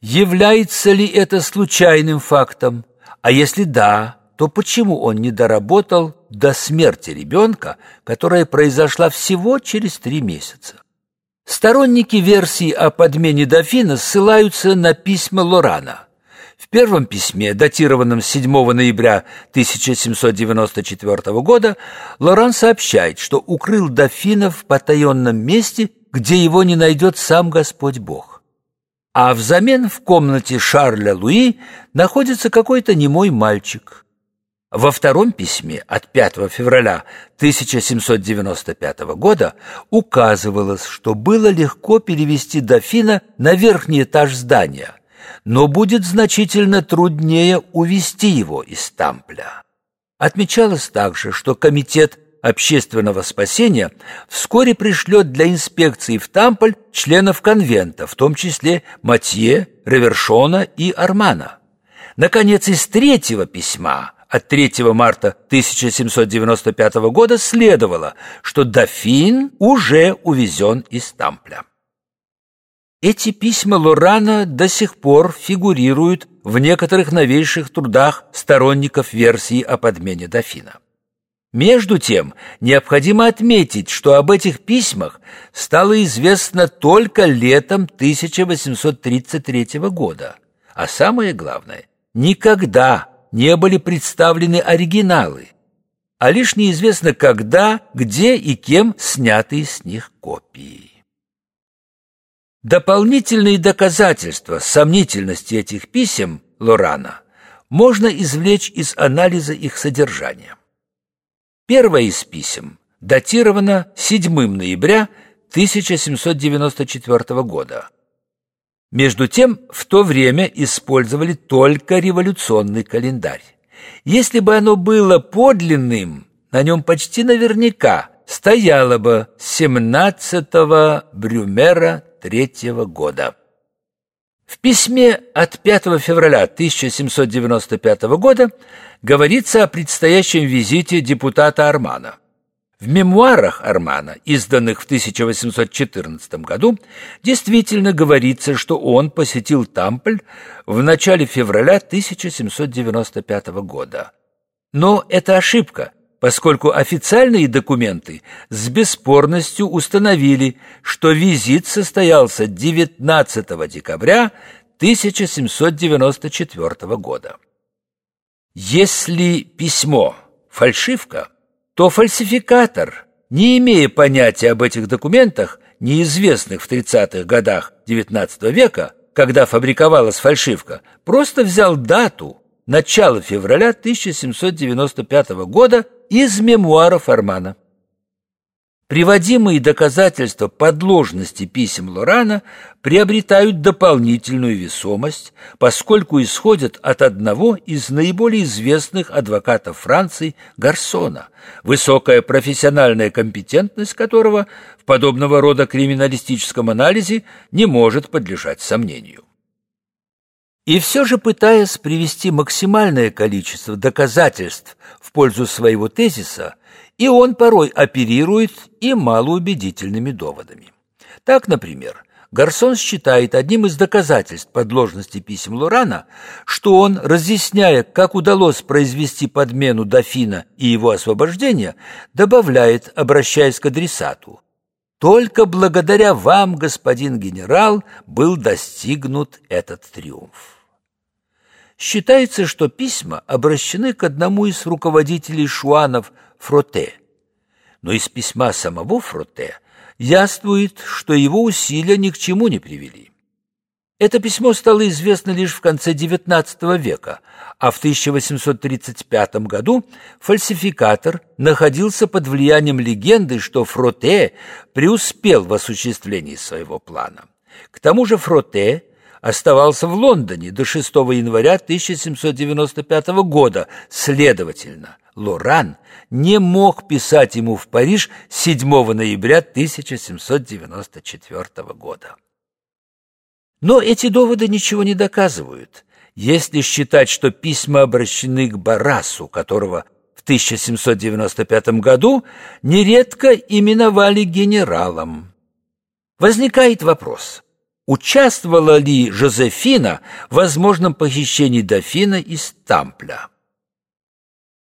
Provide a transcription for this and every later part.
Является ли это случайным фактом? А если да, то почему он не доработал до смерти ребенка, которая произошла всего через три месяца? Сторонники версии о подмене дофина ссылаются на письма Лорана. В первом письме, датированном 7 ноября 1794 года, Лоран сообщает, что укрыл дофина в потаенном месте, где его не найдет сам Господь Бог. А взамен в комнате Шарля Луи находится какой-то немой мальчик. Во втором письме от 5 февраля 1795 года указывалось, что было легко перевести дофина на верхний этаж здания, но будет значительно труднее увести его из Тампля. Отмечалось также, что комитет общественного спасения вскоре пришлет для инспекции в Тамполь членов конвента, в том числе Матье, Ревершона и Армана. Наконец, из третьего письма от 3 марта 1795 года следовало, что дофин уже увезен из Тампля. Эти письма Лорана до сих пор фигурируют в некоторых новейших трудах сторонников версии о подмене дофина. Между тем, необходимо отметить, что об этих письмах стало известно только летом 1833 года, а самое главное, никогда не были представлены оригиналы, а лишь неизвестно когда, где и кем сняты с них копии. Дополнительные доказательства сомнительности этих писем Лорана можно извлечь из анализа их содержания. Первое из писем датировано 7 ноября 1794 года. Между тем, в то время использовали только революционный календарь. Если бы оно было подлинным, на нем почти наверняка стояло бы 17 Брюмера третьего года. В письме от 5 февраля 1795 года говорится о предстоящем визите депутата Армана. В мемуарах Армана, изданных в 1814 году, действительно говорится, что он посетил Тампль в начале февраля 1795 года. Но это ошибка, поскольку официальные документы с бесспорностью установили, что визит состоялся 19 декабря 1794 года. Если письмо – фальшивка, то фальсификатор, не имея понятия об этих документах, неизвестных в 30-х годах XIX века, когда фабриковалась фальшивка, просто взял дату – начало февраля 1795 года из мемуаров Армана. Приводимые доказательства подложности писем Лорана приобретают дополнительную весомость, поскольку исходят от одного из наиболее известных адвокатов Франции Гарсона, высокая профессиональная компетентность которого в подобного рода криминалистическом анализе не может подлежать сомнению. И все же, пытаясь привести максимальное количество доказательств в пользу своего тезиса, и он порой оперирует и малоубедительными доводами. Так, например, Гарсон считает одним из доказательств подложности писем Лурана, что он, разъясняя, как удалось произвести подмену дофина и его освобождение, добавляет, обращаясь к адресату, «Только благодаря вам, господин генерал, был достигнут этот триумф». Считается, что письма обращены к одному из руководителей шуанов Фроте. Но из письма самого Фроте яствует, что его усилия ни к чему не привели. Это письмо стало известно лишь в конце XIX века, а в 1835 году фальсификатор находился под влиянием легенды, что Фроте преуспел в осуществлении своего плана. К тому же Фроте оставался в Лондоне до 6 января 1795 года. Следовательно, Лоран не мог писать ему в Париж 7 ноября 1794 года. Но эти доводы ничего не доказывают, если считать, что письма обращены к Барасу, которого в 1795 году нередко именовали генералом. Возникает вопрос – Участвовала ли Жозефина в возможном похищении дофина из Тампля?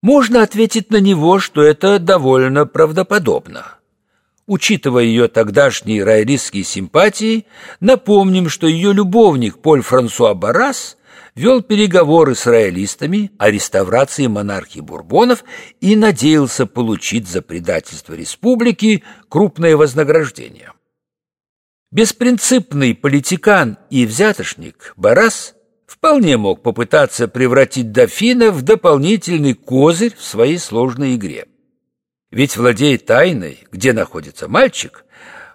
Можно ответить на него, что это довольно правдоподобно. Учитывая ее тогдашние роялистские симпатии, напомним, что ее любовник Поль Франсуа Барас вел переговоры с роялистами о реставрации монархии Бурбонов и надеялся получить за предательство республики крупное вознаграждение. Беспринципный политикан и взятошник Барас вполне мог попытаться превратить дофина в дополнительный козырь в своей сложной игре. Ведь, владея тайной, где находится мальчик,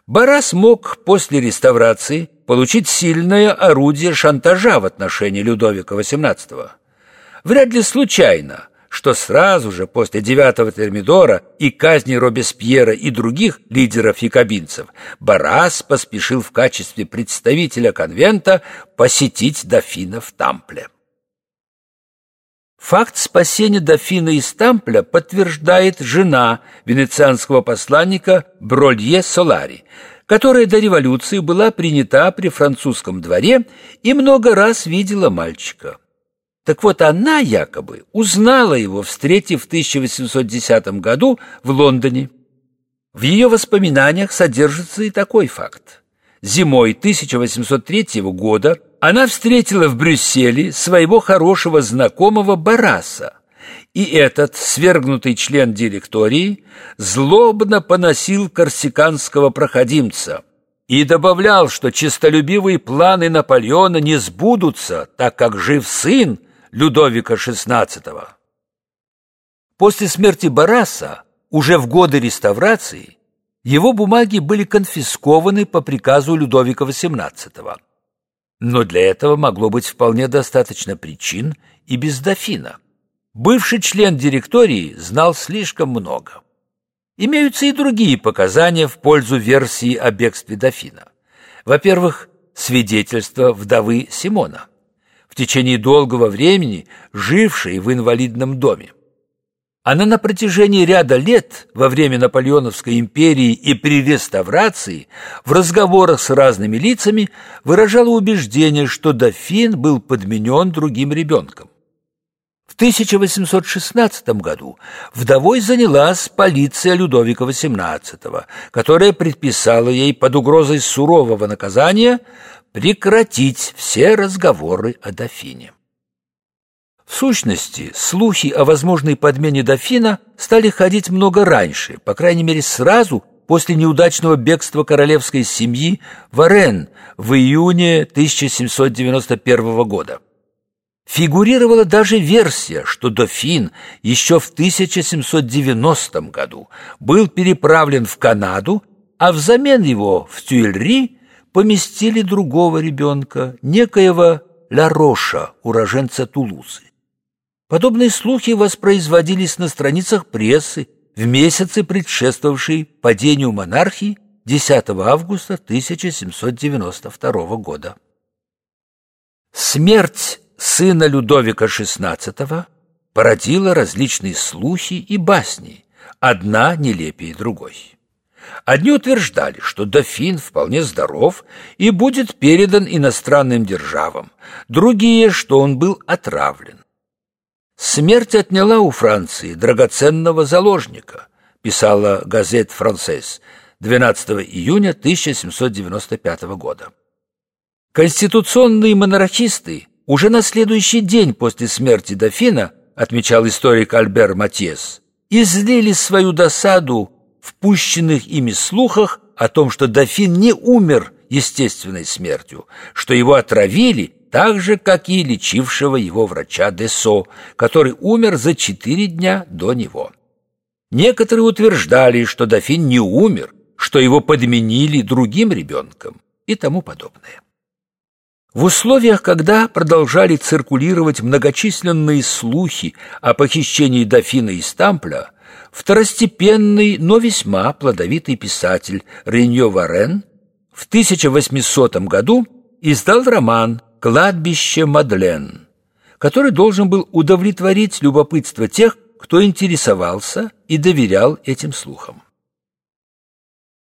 Барас мог после реставрации получить сильное орудие шантажа в отношении Людовика XVIII. Вряд ли случайно, что сразу же после девятого Термидора и казни Робеспьера и других лидеров якобинцев Барас поспешил в качестве представителя конвента посетить дофина в Тампле. Факт спасения дофина из Тампля подтверждает жена венецианского посланника Бролье Солари, которая до революции была принята при французском дворе и много раз видела мальчика. Так вот, она якобы узнала его, встретив в 1810 году в Лондоне. В ее воспоминаниях содержится и такой факт. Зимой 1803 года она встретила в Брюсселе своего хорошего знакомого Бараса, и этот свергнутый член директории злобно поносил корсиканского проходимца и добавлял, что честолюбивые планы Наполеона не сбудутся, так как жив сын Людовика XVI. После смерти Бараса, уже в годы реставрации, его бумаги были конфискованы по приказу Людовика XVIII. Но для этого могло быть вполне достаточно причин и без дофина. Бывший член директории знал слишком много. Имеются и другие показания в пользу версии о бегстве дофина. Во-первых, свидетельство вдовы Симона, в течение долгого времени жившей в инвалидном доме. Она на протяжении ряда лет во время Наполеоновской империи и при реставрации в разговорах с разными лицами выражала убеждение, что дофин был подменен другим ребенком. В 1816 году вдовой занялась полиция Людовика XVIII, которая предписала ей под угрозой сурового наказания прекратить все разговоры о дофине. В сущности, слухи о возможной подмене дофина стали ходить много раньше, по крайней мере сразу после неудачного бегства королевской семьи в Орен в июне 1791 года. Фигурировала даже версия, что дофин еще в 1790 году был переправлен в Канаду, а взамен его в Тюильри поместили другого ребенка, некоего Лароша, уроженца Тулузы. Подобные слухи воспроизводились на страницах прессы в месяцы, предшествовавшие падению монархии 10 августа 1792 года. Смерть сына Людовика XVI породила различные слухи и басни, одна нелепее другой. Одни утверждали, что дофин вполне здоров и будет передан иностранным державам, другие, что он был отравлен. Смерть отняла у Франции драгоценного заложника, писала газет «Францесс» 12 июня 1795 года. Конституционные монархисты уже на следующий день после смерти дофина, отмечал историк Альбер Матьес, излили свою досаду в пущенных ими слухах о том, что дофин не умер естественной смертью, что его отравили так же, как и лечившего его врача Десо, который умер за четыре дня до него. Некоторые утверждали, что дофин не умер, что его подменили другим ребенком и тому подобное. В условиях, когда продолжали циркулировать многочисленные слухи о похищении дофина из Тампля, второстепенный, но весьма плодовитый писатель Реньо Варен в 1800 году издал роман «Кладбище Мадлен», который должен был удовлетворить любопытство тех, кто интересовался и доверял этим слухам.